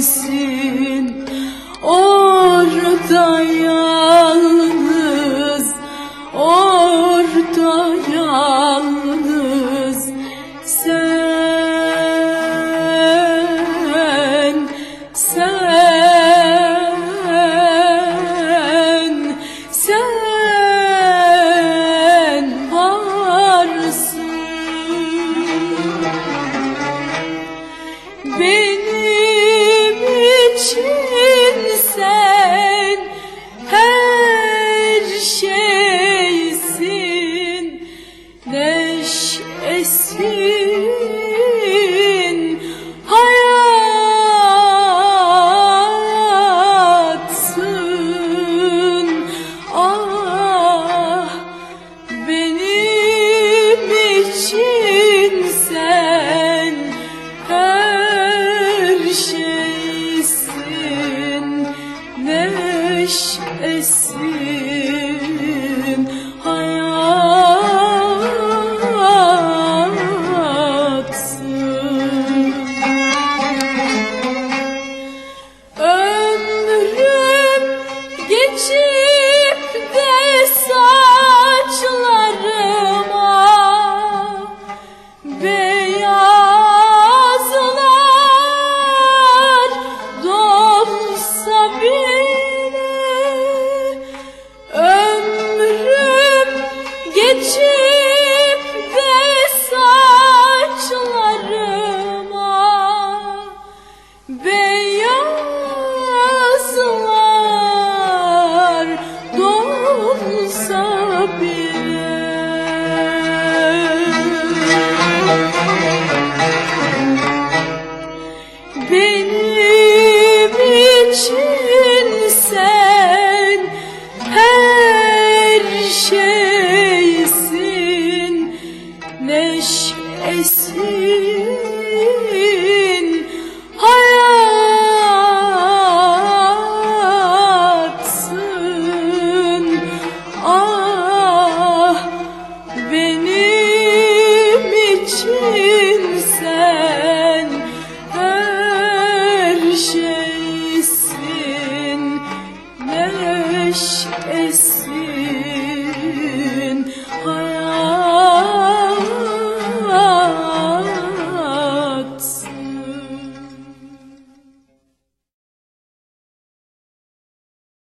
sensin ortaya. gelsin hayatsın. Ah benim için sen her şeysin. Neşesin. be